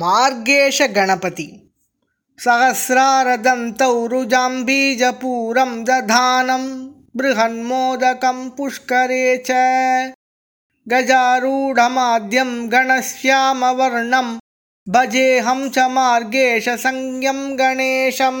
मार्गेशगणपति। सहस्रारदन्तौ रुजाम्बीजपूरं दधानं बृहन्मोदकं पुष्करे च गजारूढमाद्यं गणश्यामवर्णं भजेऽहं च मार्गेश संज्ञं गणेशम्।